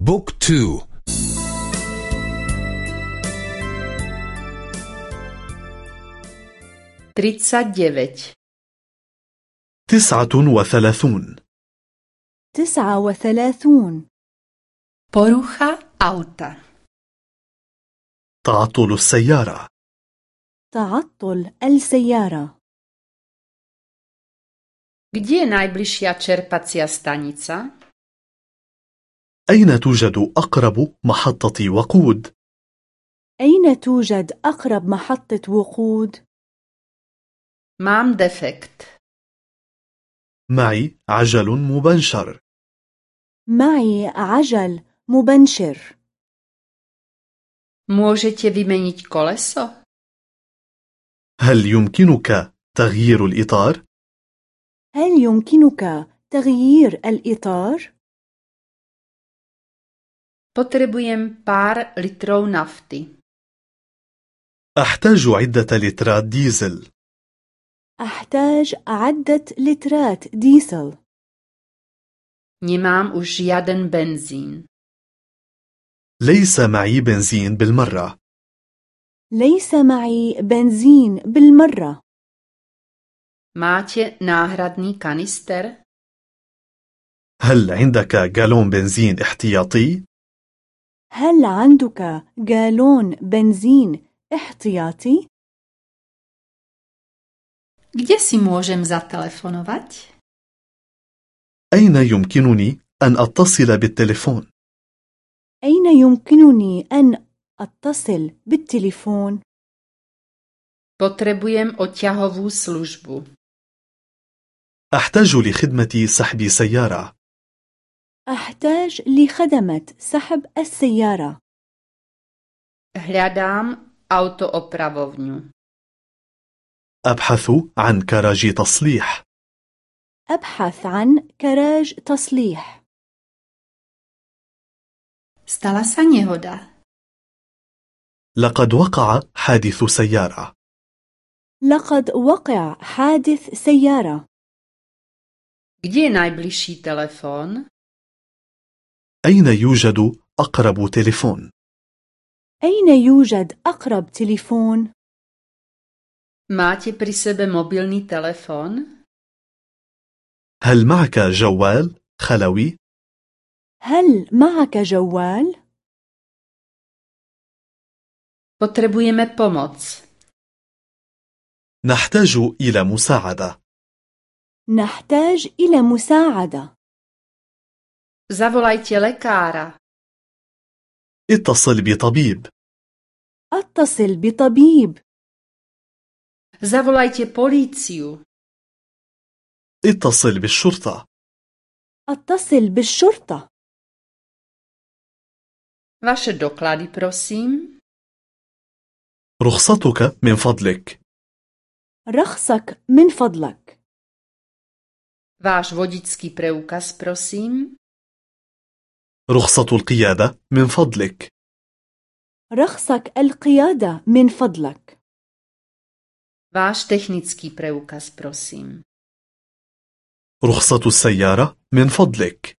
بوك تو. تسعة وثلاثون. تسعة وثلاثون. Porucha auta. تعطل السيارة. تعطل السيارة. Gdzie najbliższa czerpacja stanica? أين توجد أقرب محطة وقود؟ أين توجد أقرب محطة وقود؟ Mam defekt. معي عجل مبنشر معي عجل مبنشر Môžete vymeniť koleso? هل يمكنك تغيير الإطار؟ هل يمكنك تغيير الإطار؟ Potrebujem pár litrov nafty. أحتاج عدة لترات ديزل أحتاج عدة لترات ديزل Nemám už žiaden benzín. ليس معي بنزين بالمرة ليس معي بنزين بالمرة Máte náhradný kanister? هل عندك جالون بنزين احتياطي؟ هل عندك جالون بنزين احتياطي؟ Kde si môžem zatelefonovať? أين يمكنني أن أتصل بالتليفون؟ أين يمكنني أن أتصل بالتليفون؟ Potrebujem odťahovú službu. أحتاج لخدمة سحب سيارة أحتاج لخدمة سحب السيارة Hľadám autoopravovňu. أبحث عن كراج تصليح أبحث عن كراج تصليح Stala sa nehoda. لقد وقع حادث سيارة لقد وقع حادث سيارة Kde je najbližší telefón? أين يوجد أقرب تليفون؟ أين يوجد أقرب تليفون؟ Máte pri sebe mobilný telefón? هل معك جوال خلوي؟ هل معك جوال؟ Potrebujeme pomoc. نحتاج إلى مساعدة نحتاج إلى مساعدة Zavolajte lekára. اتصل بطبيب أتصل بطبيب Zavolajte políciu. اتصل بالشرطة أتصل بالشرطة Vaše doklady, prosím. رخصتك من فضلك رخصك من فضلك Váš vodický preukaz, prosím. رخصة القيادة من فضلك. رخصك القيادة من فضلك. Váš technický preukaz, prosím. رخصة السيارة من فضلك.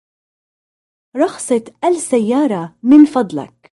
رخصة السيارة من فضلك.